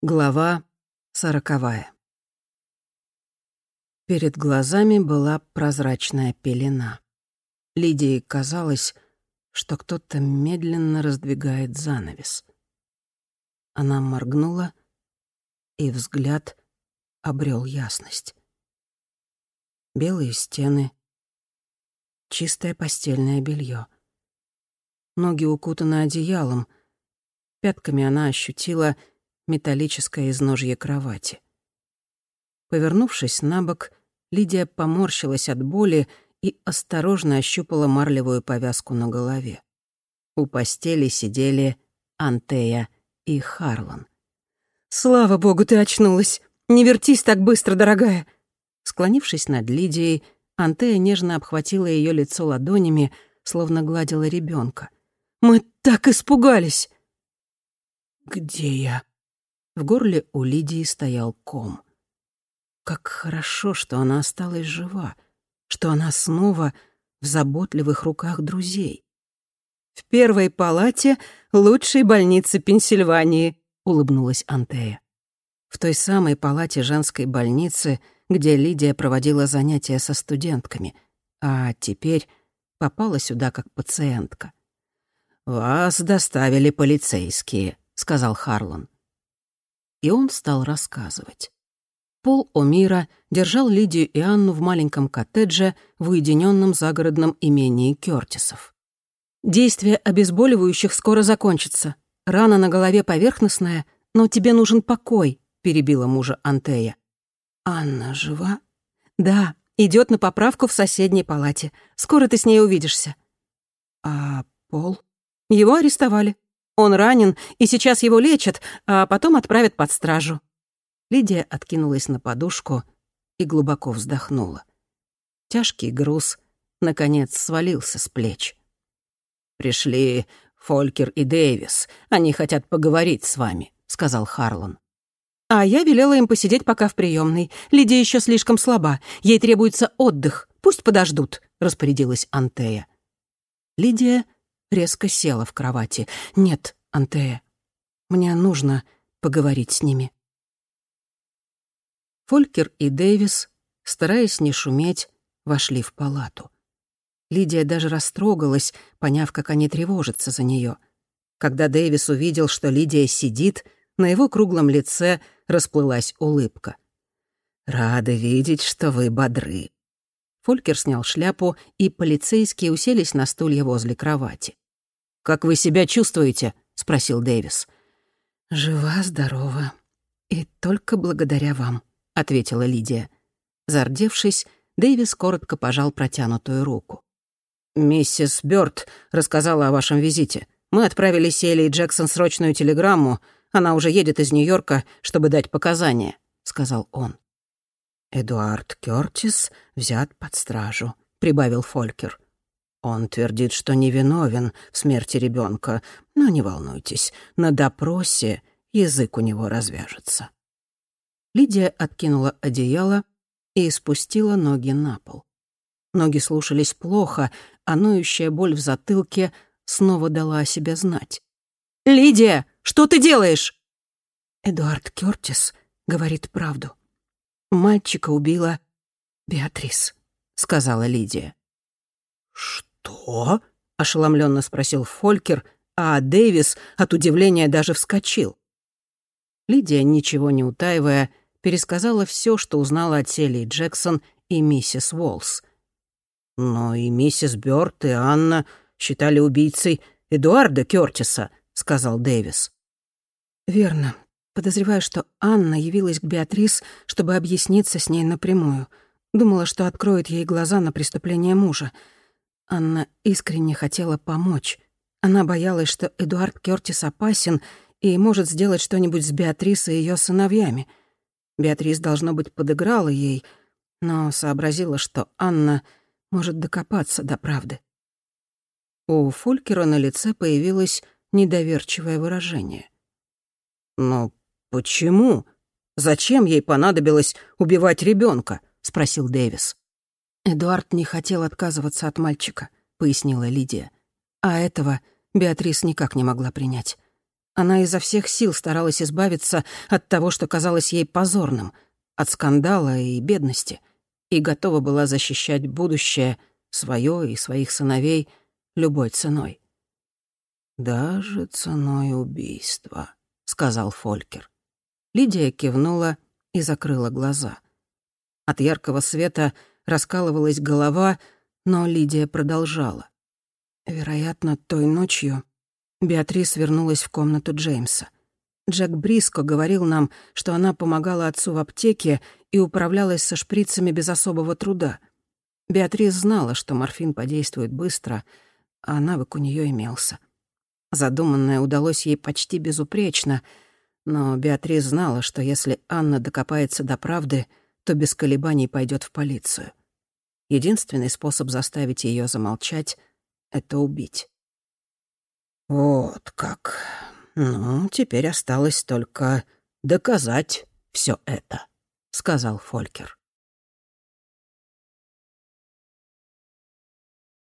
Глава сороковая. Перед глазами была прозрачная пелена. Лидии казалось, что кто-то медленно раздвигает занавес. Она моргнула, и взгляд обрел ясность. Белые стены, чистое постельное белье. Ноги укутаны одеялом. Пятками она ощутила — металлическое изножье кровати. Повернувшись на бок, Лидия поморщилась от боли и осторожно ощупала марлевую повязку на голове. У постели сидели Антея и Харлан. «Слава богу, ты очнулась! Не вертись так быстро, дорогая!» Склонившись над Лидией, Антея нежно обхватила ее лицо ладонями, словно гладила ребенка. «Мы так испугались!» «Где я?» В горле у Лидии стоял ком. Как хорошо, что она осталась жива, что она снова в заботливых руках друзей. «В первой палате лучшей больницы Пенсильвании», — улыбнулась Антея. В той самой палате женской больницы, где Лидия проводила занятия со студентками, а теперь попала сюда как пациентка. «Вас доставили полицейские», — сказал Харлан и он стал рассказывать. Пол О'Мира держал Лидию и Анну в маленьком коттедже в уединенном загородном имении Кёртисов. «Действие обезболивающих скоро закончится. Рана на голове поверхностная, но тебе нужен покой», — перебила мужа Антея. «Анна жива?» «Да, идет на поправку в соседней палате. Скоро ты с ней увидишься». «А Пол?» «Его арестовали. Он ранен, и сейчас его лечат, а потом отправят под стражу». Лидия откинулась на подушку и глубоко вздохнула. Тяжкий груз, наконец, свалился с плеч. «Пришли Фолькер и Дэвис. Они хотят поговорить с вами», — сказал Харлан. «А я велела им посидеть пока в приемной. Лидия еще слишком слаба. Ей требуется отдых. Пусть подождут», — распорядилась Антея. Лидия резко села в кровати. «Нет, Антея, мне нужно поговорить с ними». Фолькер и Дэвис, стараясь не шуметь, вошли в палату. Лидия даже растрогалась, поняв, как они тревожатся за нее. Когда Дэвис увидел, что Лидия сидит, на его круглом лице расплылась улыбка. «Рада видеть, что вы бодры». Фолькер снял шляпу, и полицейские уселись на стулья возле кровати. «Как вы себя чувствуете?» — спросил Дэвис. «Жива, здорова. И только благодаря вам», — ответила Лидия. Зардевшись, Дэвис коротко пожал протянутую руку. «Миссис Бёрд рассказала о вашем визите. Мы отправили Селли и Джексон срочную телеграмму. Она уже едет из Нью-Йорка, чтобы дать показания», — сказал он. «Эдуард Кёртис взят под стражу», — прибавил Фолькер. Он твердит, что невиновен в смерти ребенка, но не волнуйтесь, на допросе язык у него развяжется. Лидия откинула одеяло и спустила ноги на пол. Ноги слушались плохо, а ноющая боль в затылке снова дала о себе знать. «Лидия, что ты делаешь?» Эдуард Кёртис говорит правду. Мальчика убила Беатрис, сказала Лидия. «Что?» Ошеломленно спросил Фолькер, а Дэвис от удивления даже вскочил. Лидия, ничего не утаивая, пересказала все, что узнала от Селии Джексон и миссис Уолс. «Но и миссис Бёрд, и Анна считали убийцей Эдуарда Кёртиса», — сказал Дэвис. «Верно. Подозреваю, что Анна явилась к Беатрис, чтобы объясниться с ней напрямую. Думала, что откроет ей глаза на преступление мужа. Анна искренне хотела помочь. Она боялась, что Эдуард Кёртис опасен и может сделать что-нибудь с Беатрис и ее сыновьями. Беатрис, должно быть, подыграла ей, но сообразила, что Анна может докопаться до правды. У Фулькера на лице появилось недоверчивое выражение. «Но почему? Зачем ей понадобилось убивать ребенка? спросил Дэвис. «Эдуард не хотел отказываться от мальчика», — пояснила Лидия. «А этого Беатрис никак не могла принять. Она изо всех сил старалась избавиться от того, что казалось ей позорным, от скандала и бедности, и готова была защищать будущее, свое и своих сыновей, любой ценой. «Даже ценой убийства», — сказал Фолькер. Лидия кивнула и закрыла глаза. От яркого света раскалывалась голова, но Лидия продолжала. Вероятно, той ночью Беатрис вернулась в комнату Джеймса. Джек Бриско говорил нам, что она помогала отцу в аптеке и управлялась со шприцами без особого труда. Беатрис знала, что морфин подействует быстро, а навык у нее имелся. Задуманное удалось ей почти безупречно, но Беатрис знала, что если Анна докопается до правды, то без колебаний пойдет в полицию. Единственный способ заставить ее замолчать — это убить. «Вот как. Ну, теперь осталось только доказать все это», — сказал Фолькер.